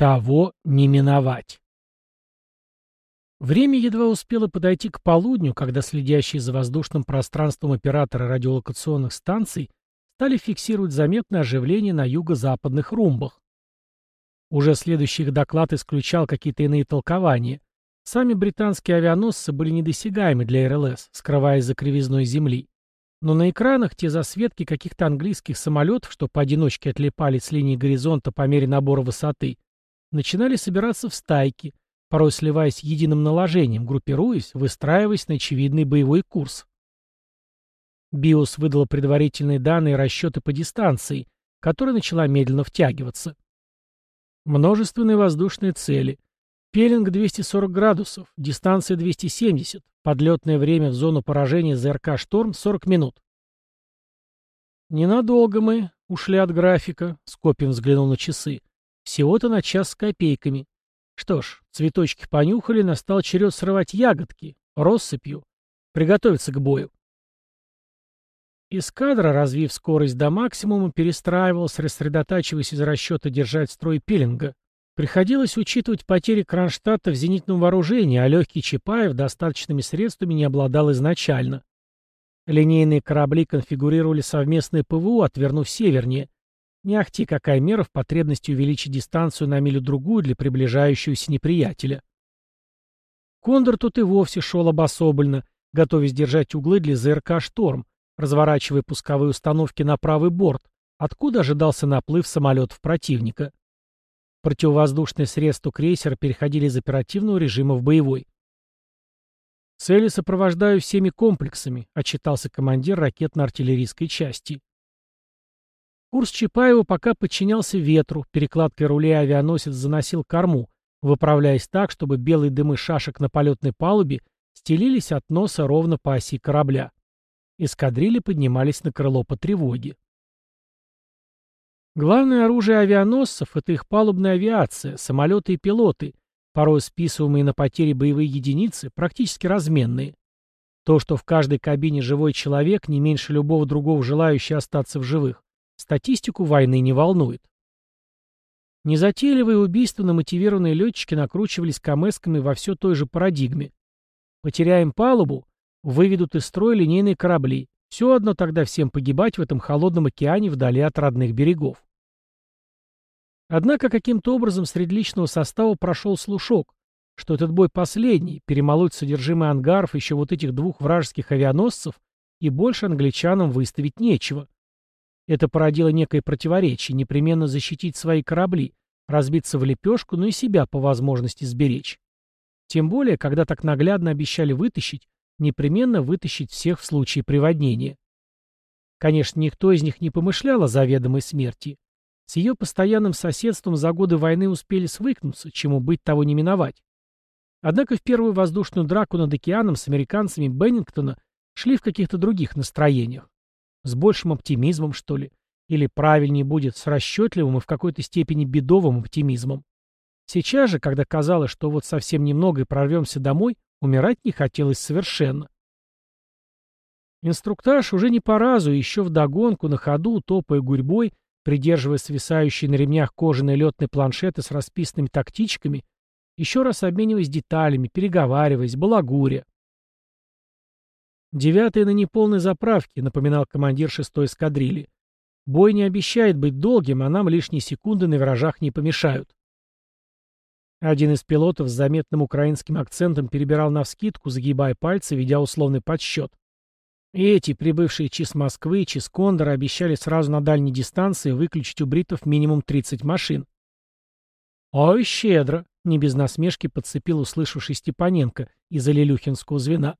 Того не миновать. Время едва успело подойти к полудню, когда следящие за воздушным пространством операторы радиолокационных станций стали фиксировать заметное оживление на юго-западных румбах. Уже следующий их доклад исключал какие-то иные толкования. Сами британские авианосцы были недосягаемы для РЛС, скрываясь за кривизной земли. Но на экранах те засветки каких-то английских самолетов, что поодиночке отлипали с линии горизонта по мере набора высоты, начинали собираться в стайки, порой сливаясь единым наложением, группируясь, выстраиваясь на очевидный боевой курс. БИОС выдала предварительные данные расчеты по дистанции, которая начала медленно втягиваться. Множественные воздушные цели. Пелинг 240 градусов, дистанция 270, подлетное время в зону поражения ЗРК «Шторм» 40 минут. «Ненадолго мы ушли от графика», — Скопин взглянул на часы. «Всего-то на час с копейками. Что ж, цветочки понюхали, настал черед срывать ягодки, россыпью, приготовиться к бою». Эскадра, развив скорость до максимума, перестраивалась, рассредотачиваясь из расчета держать строй пилинга. Приходилось учитывать потери Кронштадта в зенитном вооружении, а легкий Чапаев достаточными средствами не обладал изначально. Линейные корабли конфигурировали совместное ПВО, отвернув севернее. Не ахти какая мера в потребности увеличить дистанцию на милю-другую для приближающегося неприятеля. Кондор тут и вовсе шел обособленно, готовясь держать углы для ЗРК «Шторм», разворачивая пусковые установки на правый борт, откуда ожидался наплыв самолетов противника. Противовоздушные средства крейсера переходили из оперативного режима в боевой. «Цели сопровождаю всеми комплексами», — отчитался командир ракетно-артиллерийской части. Курс Чапаева пока подчинялся ветру, перекладкой рулей авианосец заносил корму, выправляясь так, чтобы белые дымы шашек на полетной палубе стелились от носа ровно по оси корабля. Эскадрили поднимались на крыло по тревоге. Главное оружие авианосцев — это их палубная авиация, самолеты и пилоты, порой списываемые на потери боевые единицы, практически разменные. То, что в каждой кабине живой человек, не меньше любого другого желающего остаться в живых, статистику войны не волнует. Незатейливые убийственно мотивированные летчики накручивались камэсками во все той же парадигме. Потеряем палубу, Выведут из строя линейные корабли. Все одно тогда всем погибать в этом холодном океане вдали от родных берегов. Однако каким-то образом среди личного состава прошел слушок, что этот бой последний, перемолоть содержимое ангаров еще вот этих двух вражеских авианосцев и больше англичанам выставить нечего. Это породило некое противоречие, непременно защитить свои корабли, разбиться в лепешку, но и себя по возможности сберечь. Тем более, когда так наглядно обещали вытащить, непременно вытащить всех в случае приводнения. Конечно, никто из них не помышлял о заведомой смерти. С ее постоянным соседством за годы войны успели свыкнуться, чему быть того не миновать. Однако в первую воздушную драку над океаном с американцами Беннингтона шли в каких-то других настроениях. С большим оптимизмом, что ли? Или правильнее будет с расчетливым и в какой-то степени бедовым оптимизмом. Сейчас же, когда казалось, что вот совсем немного и прорвемся домой, Умирать не хотелось совершенно. Инструктаж уже не по разу, еще вдогонку, на ходу, топая гурьбой, придерживая свисающие на ремнях кожаные летные планшеты с расписанными тактичками, еще раз обмениваясь деталями, переговариваясь, балагуря. «Девятый на неполной заправке», — напоминал командир шестой эскадрильи. «Бой не обещает быть долгим, а нам лишние секунды на виражах не помешают». Один из пилотов с заметным украинским акцентом перебирал навскидку, загибая пальцы, ведя условный подсчет. И эти, прибывшие ЧИС Москвы и ЧИС Кондора, обещали сразу на дальней дистанции выключить у бритов минимум 30 машин. «Ой, щедро!» — не без насмешки подцепил услышавший Степаненко из Алилюхинского звена.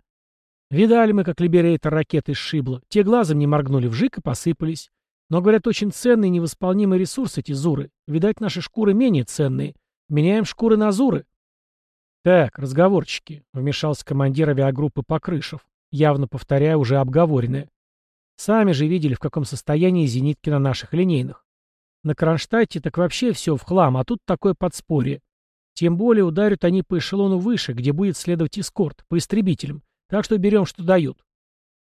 «Видали мы, как либерейтор ракеты сшибло. Те глазом не моргнули, вжик и посыпались. Но, говорят, очень ценный и невосполнимый ресурс эти зуры. Видать, наши шкуры менее ценные. Меняем шкуры на зуры. Так, разговорчики, вмешался командир авиагруппы Покрышев, явно повторяя уже обговоренное. Сами же видели, в каком состоянии зенитки на наших линейных. На Кронштадте так вообще все в хлам, а тут такое подспорье. Тем более ударят они по эшелону выше, где будет следовать эскорт, по истребителям. Так что берем, что дают.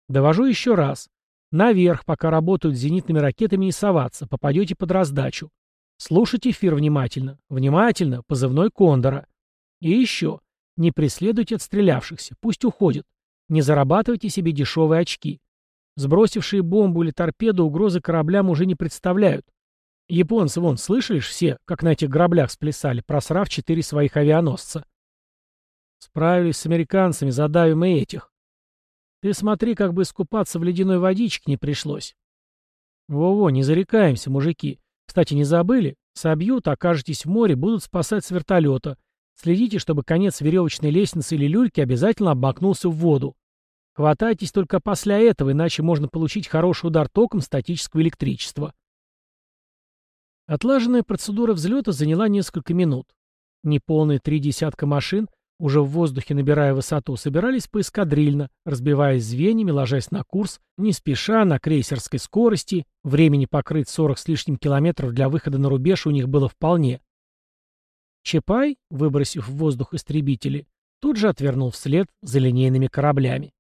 Довожу еще раз. Наверх, пока работают зенитными ракетами, не соваться, попадете под раздачу. Слушайте эфир внимательно. Внимательно, позывной Кондора. И еще. Не преследуйте отстрелявшихся, пусть уходят. Не зарабатывайте себе дешевые очки. Сбросившие бомбу или торпеду угрозы кораблям уже не представляют. Японцы, вон, слышали все, как на этих граблях сплясали, просрав четыре своих авианосца? Справились с американцами, задавим и этих. Ты смотри, как бы искупаться в ледяной водичке не пришлось. Во-во, не зарекаемся, мужики. Кстати, не забыли? Собьют, окажетесь в море, будут спасать с вертолета. Следите, чтобы конец веревочной лестницы или люльки обязательно обмакнулся в воду. Хватайтесь только после этого, иначе можно получить хороший удар током статического электричества. Отлаженная процедура взлета заняла несколько минут. Неполные три десятка машин, уже в воздухе набирая высоту, собирались поэскадрильно, разбиваясь звеньями, ложась на курс, не спеша, на крейсерской скорости, времени покрыть 40 с лишним километров для выхода на рубеж у них было вполне. Чапай, выбросив в воздух истребители, тут же отвернул вслед за линейными кораблями.